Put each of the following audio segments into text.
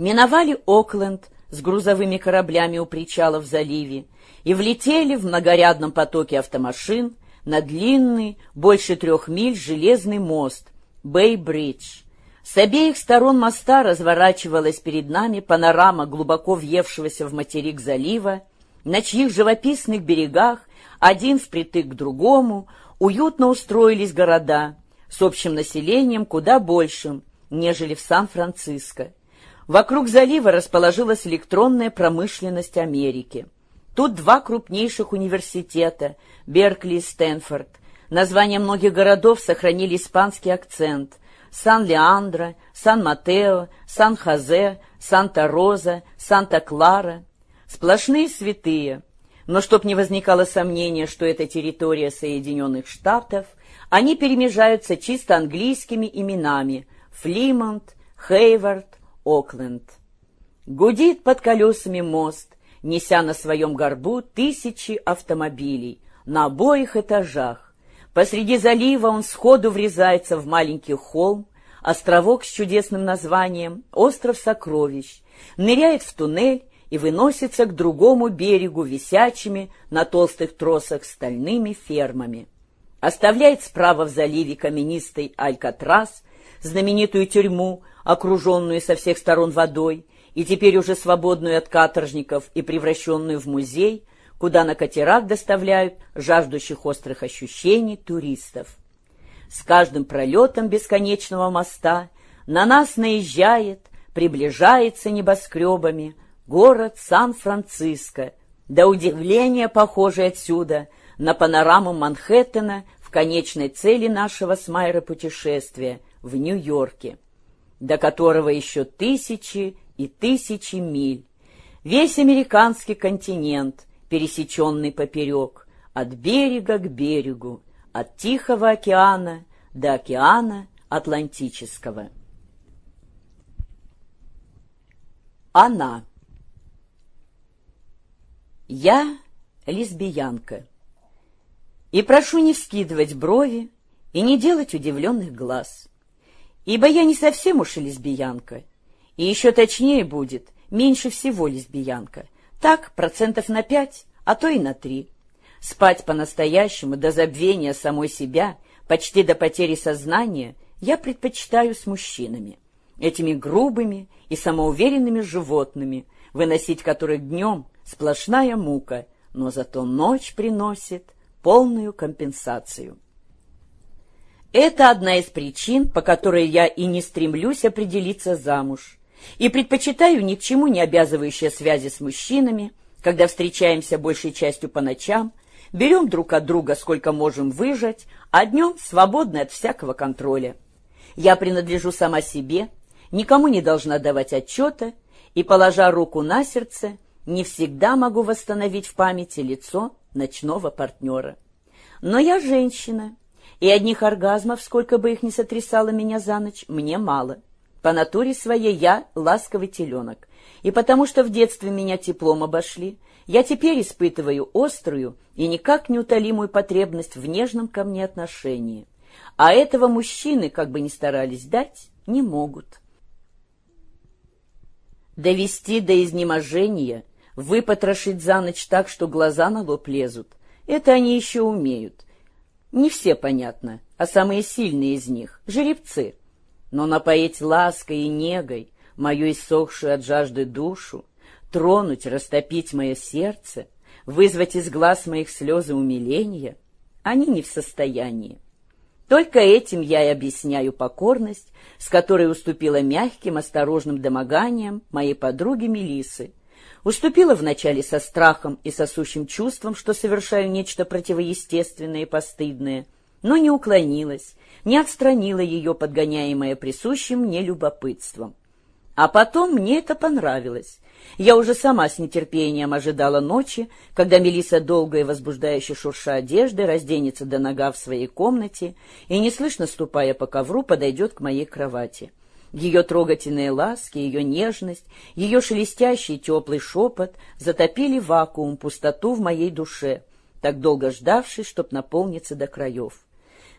Миновали Окленд с грузовыми кораблями у причала в заливе и влетели в многорядном потоке автомашин на длинный, больше трех миль, железный мост Бэй-Бридж. С обеих сторон моста разворачивалась перед нами панорама глубоко въевшегося в материк залива, на чьих живописных берегах, один впритык к другому, уютно устроились города с общим населением куда большим, нежели в Сан-Франциско. Вокруг залива расположилась электронная промышленность Америки. Тут два крупнейших университета – Беркли и Стэнфорд. Названия многих городов сохранили испанский акцент – Сан-Леандро, Сан-Матео, Сан-Хозе, Санта-Роза, Санта-Клара. Сплошные святые. Но чтоб не возникало сомнения, что это территория Соединенных Штатов, они перемежаются чисто английскими именами – Флимонт, Хейвард, Окленд. Гудит под колесами мост, неся на своем горбу тысячи автомобилей на обоих этажах. Посреди залива он сходу врезается в маленький холм, островок с чудесным названием «Остров сокровищ», ныряет в туннель и выносится к другому берегу висячими на толстых тросах стальными фермами. Оставляет справа в заливе каменистый Алькатрас, знаменитую тюрьму, окруженную со всех сторон водой, и теперь уже свободную от каторжников и превращенную в музей, куда на катерах доставляют жаждущих острых ощущений туристов. С каждым пролетом бесконечного моста на нас наезжает, приближается небоскребами город Сан-Франциско, до удивления похожий отсюда на панораму Манхэттена в конечной цели нашего с Майрой путешествия в Нью-Йорке, до которого еще тысячи и тысячи миль. Весь американский континент, пересеченный поперек, от берега к берегу, от Тихого океана до океана Атлантического. Она. Я лесбиянка. И прошу не вскидывать брови и не делать удивленных глаз, ибо я не совсем уж и лесбиянка, и еще точнее будет, меньше всего лесбиянка. Так, процентов на пять, а то и на три. Спать по-настоящему до забвения самой себя, почти до потери сознания, я предпочитаю с мужчинами. Этими грубыми и самоуверенными животными, выносить которых днем сплошная мука, но зато ночь приносит полную компенсацию. Это одна из причин, по которой я и не стремлюсь определиться замуж и предпочитаю ни к чему не обязывающие связи с мужчинами, когда встречаемся большей частью по ночам, берем друг от друга сколько можем выжать, а днем свободны от всякого контроля. Я принадлежу сама себе, никому не должна давать отчета, и, положа руку на сердце, не всегда могу восстановить в памяти лицо ночного партнера. Но я женщина, и одних оргазмов, сколько бы их ни сотрясало меня за ночь, мне мало. По натуре своей я ласковый теленок, и потому что в детстве меня теплом обошли, я теперь испытываю острую и никак неутолимую потребность в нежном ко мне отношении. А этого мужчины, как бы ни старались дать, не могут. Довести до изнеможения, выпотрошить за ночь так, что глаза на лоб лезут, это они еще умеют. Не все, понятно, а самые сильные из них — жеребцы — но напоить лаской и негой мою иссохшую от жажды душу, тронуть, растопить мое сердце, вызвать из глаз моих слезы умиления, они не в состоянии. Только этим я и объясняю покорность, с которой уступила мягким, осторожным домоганиям моей подруги Мелисы. Уступила вначале со страхом и сосущим чувством, что совершаю нечто противоестественное и постыдное, но не уклонилась, не отстранила ее, подгоняемое присущим мне любопытством. А потом мне это понравилось. Я уже сама с нетерпением ожидала ночи, когда Мелиса долго и возбуждающе шурша одежды разденется до нога в своей комнате и, неслышно ступая по ковру, подойдет к моей кровати. Ее трогательные ласки, ее нежность, ее шелестящий теплый шепот затопили вакуум, пустоту в моей душе, так долго ждавший, чтоб наполниться до краев.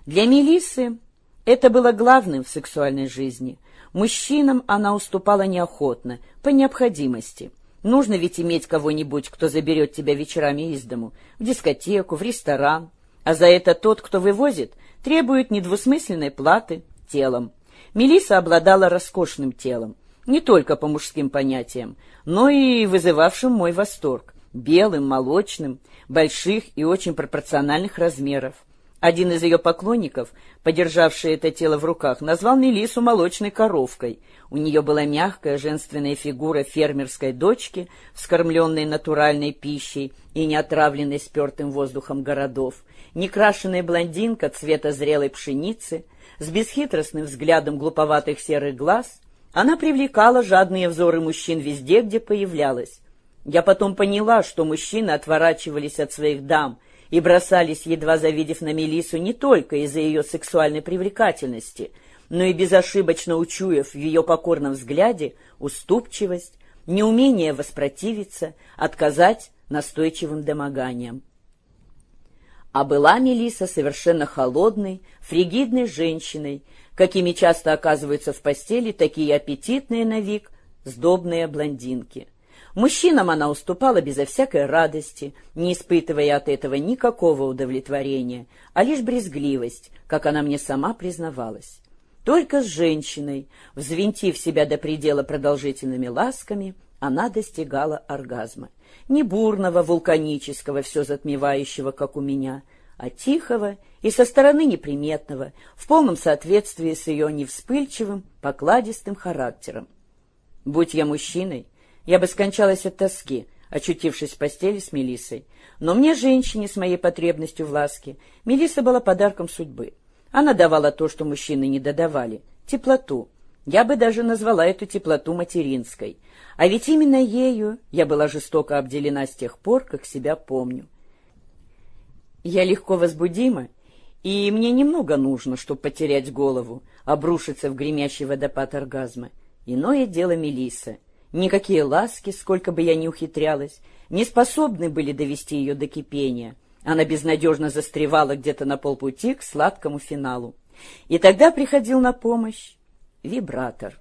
Для Мелисы это было главным в сексуальной жизни. Мужчинам она уступала неохотно, по необходимости. Нужно ведь иметь кого-нибудь, кто заберет тебя вечерами из дому, в дискотеку, в ресторан. А за это тот, кто вывозит, требует недвусмысленной платы телом. Мелиса обладала роскошным телом, не только по мужским понятиям, но и вызывавшим мой восторг, белым, молочным, больших и очень пропорциональных размеров. Один из ее поклонников, подержавший это тело в руках, назвал Мелису молочной коровкой. У нее была мягкая женственная фигура фермерской дочки, вскормленной натуральной пищей и не отравленной спертым воздухом городов, некрашенная блондинка цвета зрелой пшеницы, с бесхитростным взглядом глуповатых серых глаз. Она привлекала жадные взоры мужчин везде, где появлялась. Я потом поняла, что мужчины отворачивались от своих дам — и бросались, едва завидев на Мелису, не только из-за ее сексуальной привлекательности, но и безошибочно учуяв в ее покорном взгляде уступчивость, неумение воспротивиться, отказать настойчивым домоганиям. А была Мелиса совершенно холодной, фригидной женщиной, какими часто оказываются в постели такие аппетитные на вид сдобные блондинки. Мужчинам она уступала безо всякой радости, не испытывая от этого никакого удовлетворения, а лишь брезгливость, как она мне сама признавалась. Только с женщиной, взвинтив себя до предела продолжительными ласками, она достигала оргазма. Не бурного, вулканического, все затмевающего, как у меня, а тихого и со стороны неприметного, в полном соответствии с ее невспыльчивым, покладистым характером. Будь я мужчиной, я бы скончалась от тоски, очутившись в постели с Мелиссой. Но мне, женщине с моей потребностью в ласке, Мелисса была подарком судьбы. Она давала то, что мужчины не додавали — теплоту. Я бы даже назвала эту теплоту материнской. А ведь именно ею я была жестоко обделена с тех пор, как себя помню. Я легко возбудима, и мне немного нужно, чтобы потерять голову, обрушиться в гремящий водопад оргазма. Иное дело Мелисса — Никакие ласки, сколько бы я ни ухитрялась, не способны были довести ее до кипения. Она безнадежно застревала где-то на полпути к сладкому финалу. И тогда приходил на помощь вибратор.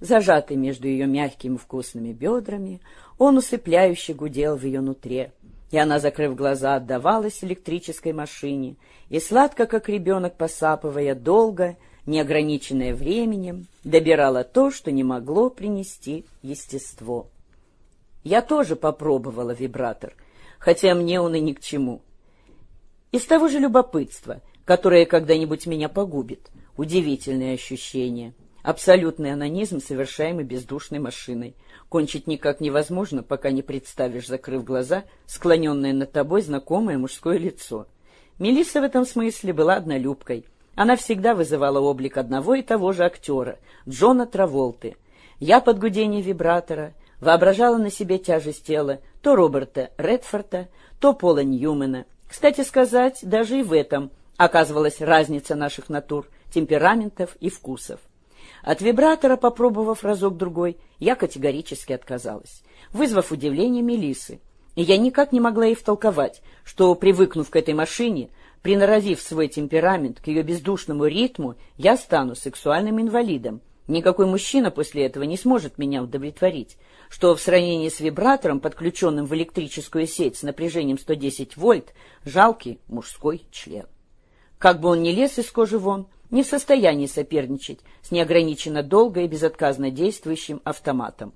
Зажатый между ее мягкими вкусными бедрами, он усыпляюще гудел в ее нутре, и она, закрыв глаза, отдавалась электрической машине, и сладко, как ребенок, посапывая долго, неограниченное временем, добирала то, что не могло принести естество. Я тоже попробовала вибратор, хотя мне он и ни к чему. Из того же любопытства, которое когда-нибудь меня погубит. Удивительное ощущение. Абсолютный анонизм, совершаемый бездушной машиной. Кончить никак невозможно, пока не представишь, закрыв глаза, склоненное над тобой знакомое мужское лицо. Мелисса в этом смысле была однолюбкой — она всегда вызывала облик одного и того же актера, Джона Траволты. Я под гудение вибратора воображала на себе тяжесть тела то Роберта Редфорта, то Пола Ньюмена. Кстати сказать, даже и в этом оказывалась разница наших натур, темпераментов и вкусов. От вибратора, попробовав разок-другой, я категорически отказалась, вызвав удивление Мелисы. И я никак не могла ей втолковать, что, привыкнув к этой машине, Приноровив свой темперамент к ее бездушному ритму, я стану сексуальным инвалидом. Никакой мужчина после этого не сможет меня удовлетворить, что в сравнении с вибратором, подключенным в электрическую сеть с напряжением 110 вольт, жалкий мужской член. Как бы он ни лез из кожи вон, не в состоянии соперничать с неограниченно долго и безотказно действующим автоматом.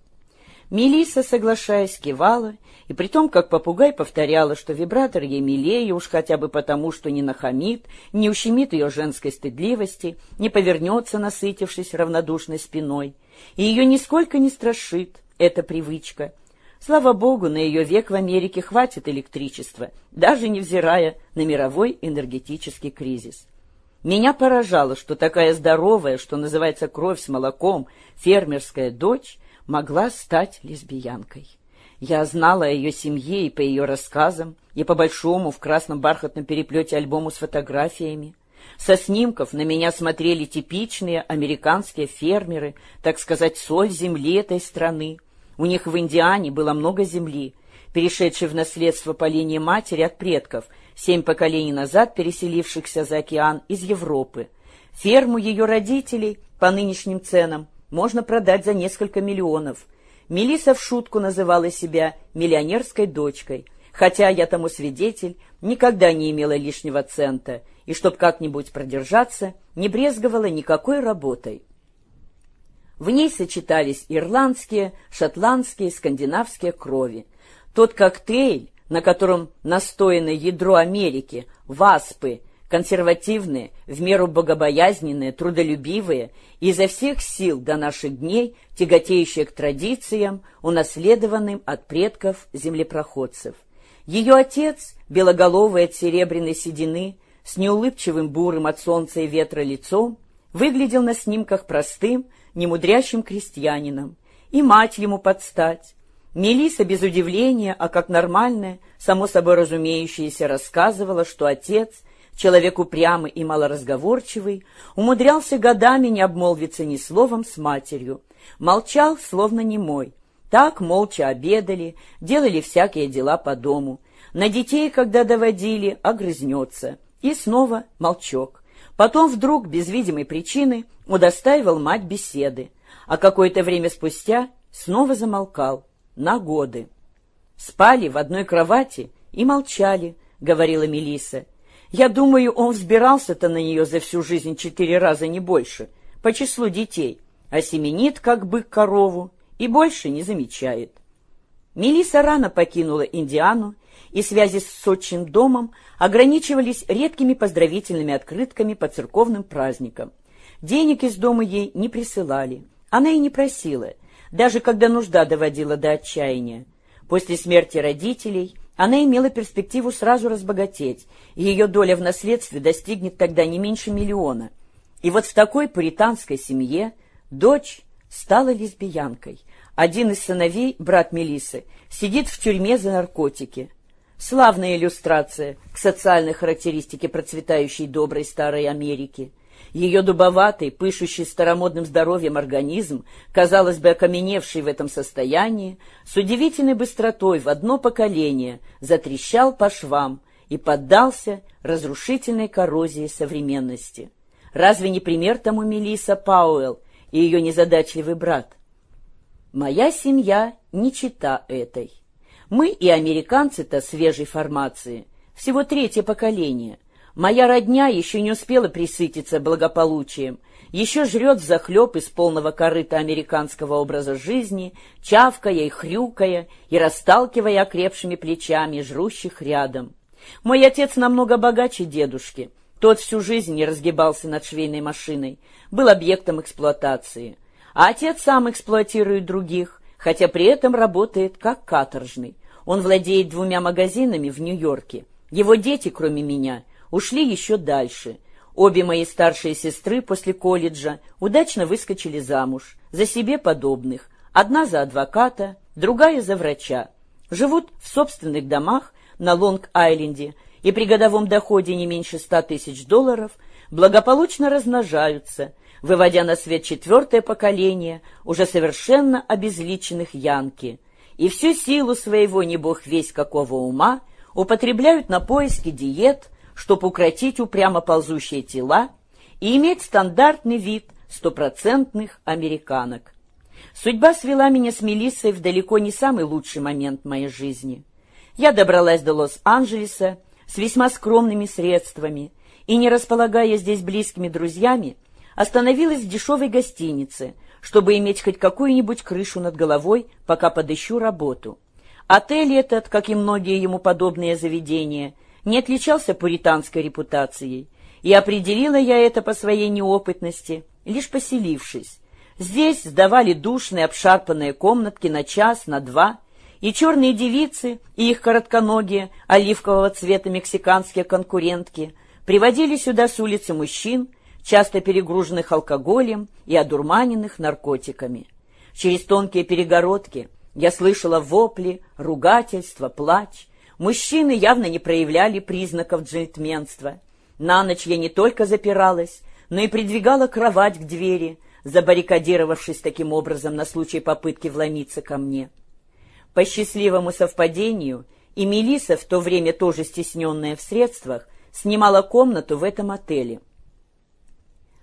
Мелисса, соглашаясь, кивала, и при том, как попугай повторяла, что вибратор ей милее уж хотя бы потому, что не нахамит, не ущемит ее женской стыдливости, не повернется, насытившись равнодушной спиной, и ее нисколько не страшит эта привычка. Слава богу, на ее век в Америке хватит электричества, даже невзирая на мировой энергетический кризис. Меня поражало, что такая здоровая, что называется кровь с молоком, фермерская дочь — могла стать лесбиянкой. Я знала о ее семье и по ее рассказам, и по большому в красном бархатном переплете альбому с фотографиями. Со снимков на меня смотрели типичные американские фермеры, так сказать, соль земли этой страны. У них в Индиане было много земли, перешедшей в наследство по линии матери от предков, семь поколений назад переселившихся за океан из Европы. Ферму ее родителей по нынешним ценам можно продать за несколько миллионов. Мелиса в шутку называла себя миллионерской дочкой, хотя я тому свидетель, никогда не имела лишнего цента, и чтоб как-нибудь продержаться, не брезговала никакой работой. В ней сочетались ирландские, шотландские, скандинавские крови. Тот коктейль, на котором настояно ядро Америки, васпы, консервативные, в меру богобоязненные, трудолюбивые изо всех сил до наших дней тяготеющие к традициям, унаследованным от предков землепроходцев. Ее отец, белоголовый от серебряной седины, с неулыбчивым бурым от солнца и ветра лицом, выглядел на снимках простым, немудрящим крестьянином, и мать ему подстать. Мелиса без удивления, а как нормальная, само собой разумеющееся, рассказывала, что отец, человек упрямый и малоразговорчивый, умудрялся годами не обмолвиться ни словом с матерью, молчал, словно немой. Так молча обедали, делали всякие дела по дому. На детей, когда доводили, огрызнется. И снова молчок. Потом вдруг, без видимой причины, удостаивал мать беседы, а какое-то время спустя снова замолкал на годы. Спали в одной кровати и молчали, — говорила Мелиса. Я думаю, он взбирался-то на нее за всю жизнь четыре раза, не больше, по числу детей, а семенит, как бык корову, и больше не замечает. Мелиса рано покинула Индиану, и связи с отчим домом ограничивались редкими поздравительными открытками по церковным праздникам. Денег из дома ей не присылали, она и не просила, даже когда нужда доводила до отчаяния. После смерти родителей она имела перспективу сразу разбогатеть, и ее доля в наследстве достигнет тогда не меньше миллиона. И вот в такой пуританской семье дочь стала лесбиянкой. Один из сыновей, брат Мелисы, сидит в тюрьме за наркотики. Славная иллюстрация к социальной характеристике процветающей доброй старой Америки. Ее дубоватый, пышущий старомодным здоровьем организм, казалось бы, окаменевший в этом состоянии, с удивительной быстротой в одно поколение затрещал по швам и поддался разрушительной коррозии современности. Разве не пример тому Мелиса Пауэлл и ее незадачливый брат? Моя семья не чита этой. Мы и американцы-то свежей формации, всего третье поколение — Моя родня еще не успела присытиться благополучием, еще жрет захлеб из полного корыта американского образа жизни, чавкая и хрюкая и расталкивая окрепшими плечами жрущих рядом. Мой отец намного богаче дедушки. Тот всю жизнь не разгибался над швейной машиной, был объектом эксплуатации. А отец сам эксплуатирует других, хотя при этом работает как каторжный. Он владеет двумя магазинами в Нью-Йорке. Его дети, кроме меня, ушли еще дальше. Обе мои старшие сестры после колледжа удачно выскочили замуж, за себе подобных, одна за адвоката, другая за врача. Живут в собственных домах на Лонг-Айленде и при годовом доходе не меньше ста тысяч долларов благополучно размножаются, выводя на свет четвертое поколение уже совершенно обезличенных янки, и всю силу своего не бог весь какого ума употребляют на поиски диет, чтобы укротить упрямо ползущие тела и иметь стандартный вид стопроцентных американок. Судьба свела меня с Мелиссой в далеко не самый лучший момент моей жизни. Я добралась до Лос-Анджелеса с весьма скромными средствами и, не располагая здесь близкими друзьями, остановилась в дешевой гостинице, чтобы иметь хоть какую-нибудь крышу над головой, пока подыщу работу. Отель этот, как и многие ему подобные заведения, не отличался пуританской репутацией, и определила я это по своей неопытности, лишь поселившись. Здесь сдавали душные обшарпанные комнатки на час, на два, и черные девицы, и их коротконогие, оливкового цвета мексиканские конкурентки приводили сюда с улицы мужчин, часто перегруженных алкоголем и одурманенных наркотиками. Через тонкие перегородки я слышала вопли, ругательства, плач, Мужчины явно не проявляли признаков джентльменства. На ночь я не только запиралась, но и придвигала кровать к двери, забаррикадировавшись таким образом на случай попытки вломиться ко мне. По счастливому совпадению, и Мелиса, в то время тоже стесненная в средствах, снимала комнату в этом отеле.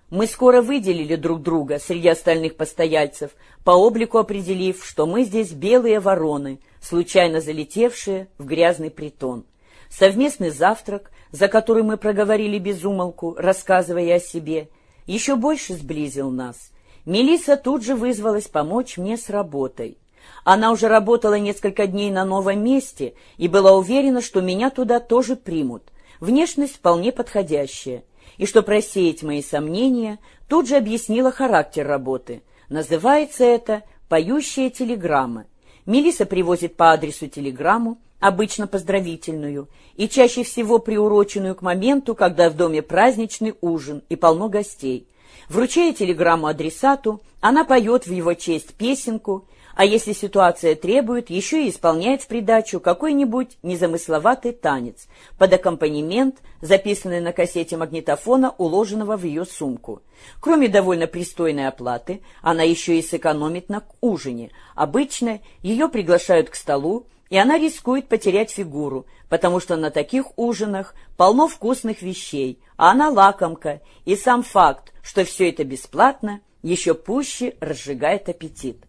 Мы скоро выделили друг друга среди остальных постояльцев, по облику определив, что мы здесь белые вороны, случайно залетевшие в грязный притон. Совместный завтрак, за который мы проговорили без умолку, рассказывая о себе, еще больше сблизил нас. Мелисса тут же вызвалась помочь мне с работой. Она уже работала несколько дней на новом месте и была уверена, что меня туда тоже примут. Внешность вполне подходящая — и, чтобы рассеять мои сомнения, тут же объяснила характер работы. Называется это «поющая телеграмма». Мелиса привозит по адресу телеграмму, обычно поздравительную, и чаще всего приуроченную к моменту, когда в доме праздничный ужин и полно гостей. Вручая телеграмму адресату, она поет в его честь песенку, а если ситуация требует, еще и исполняет в придачу какой-нибудь незамысловатый танец под аккомпанемент, записанный на кассете магнитофона, уложенного в ее сумку. Кроме довольно пристойной оплаты, она еще и сэкономит на ужине. Обычно ее приглашают к столу, и она рискует потерять фигуру, потому что на таких ужинах полно вкусных вещей, а она лакомка, и сам факт, что все это бесплатно, еще пуще разжигает аппетит.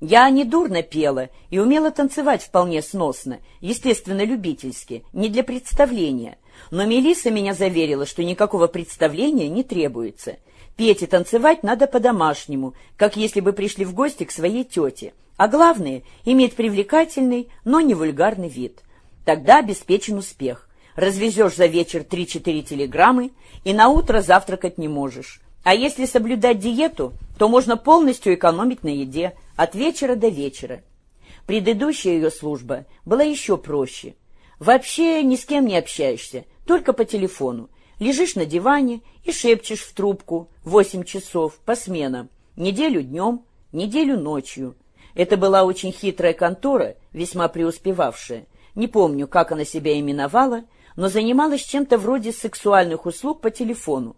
Я не дурно пела и умела танцевать вполне сносно, естественно, любительски, не для представления. Но Мелисса меня заверила, что никакого представления не требуется. Петь и танцевать надо по-домашнему, как если бы пришли в гости к своей тете. А главное — иметь привлекательный, но не вульгарный вид. Тогда обеспечен успех. Развезешь за вечер 3-4 телеграммы, и на утро завтракать не можешь. А если соблюдать диету, то можно полностью экономить на еде от вечера до вечера. Предыдущая ее служба была еще проще. Вообще ни с кем не общаешься, только по телефону. Лежишь на диване и шепчешь в трубку восемь часов по сменам, неделю днем, неделю ночью. Это была очень хитрая контора, весьма преуспевавшая. Не помню, как она себя именовала, но занималась чем-то вроде сексуальных услуг по телефону.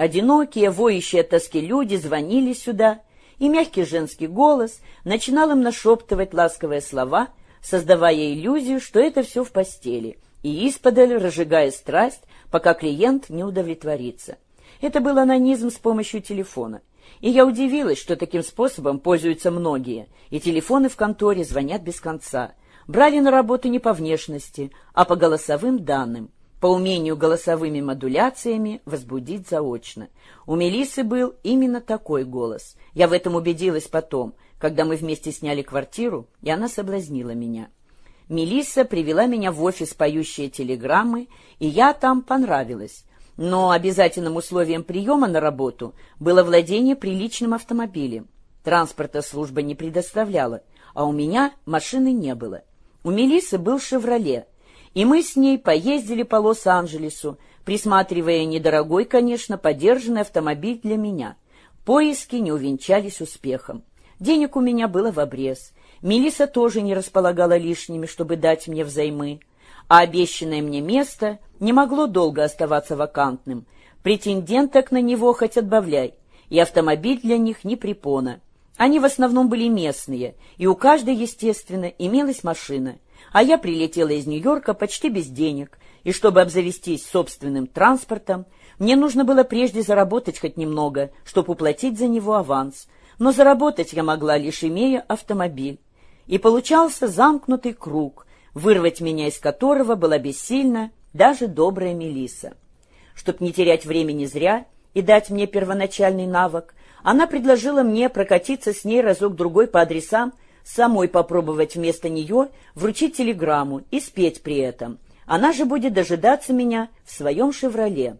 Одинокие, воющие от тоски люди звонили сюда, и мягкий женский голос начинал им нашептывать ласковые слова, создавая иллюзию, что это все в постели, и исподаль разжигая страсть, пока клиент не удовлетворится. Это был анонизм с помощью телефона. И я удивилась, что таким способом пользуются многие, и телефоны в конторе звонят без конца. Брали на работу не по внешности, а по голосовым данным по умению голосовыми модуляциями возбудить заочно. У Мелисы был именно такой голос. Я в этом убедилась потом, когда мы вместе сняли квартиру, и она соблазнила меня. Мелисса привела меня в офис поющие телеграммы, и я там понравилась. Но обязательным условием приема на работу было владение приличным автомобилем. Транспорта служба не предоставляла, а у меня машины не было. У Мелисы был «Шевроле», и мы с ней поездили по Лос-Анджелесу, присматривая недорогой, конечно, подержанный автомобиль для меня. Поиски не увенчались успехом. Денег у меня было в обрез. Мелиса тоже не располагала лишними, чтобы дать мне взаймы. А обещанное мне место не могло долго оставаться вакантным. Претенденток на него хоть отбавляй, и автомобиль для них не препона. Они в основном были местные, и у каждой, естественно, имелась машина — а я прилетела из Нью-Йорка почти без денег, и чтобы обзавестись собственным транспортом, мне нужно было прежде заработать хоть немного, чтобы уплатить за него аванс, но заработать я могла, лишь имея автомобиль. И получался замкнутый круг, вырвать меня из которого была бессильна даже добрая Мелиса. Чтоб не терять времени зря и дать мне первоначальный навык, она предложила мне прокатиться с ней разок-другой по адресам, самой попробовать вместо нее вручить телеграмму и спеть при этом. Она же будет дожидаться меня в своем «Шевроле».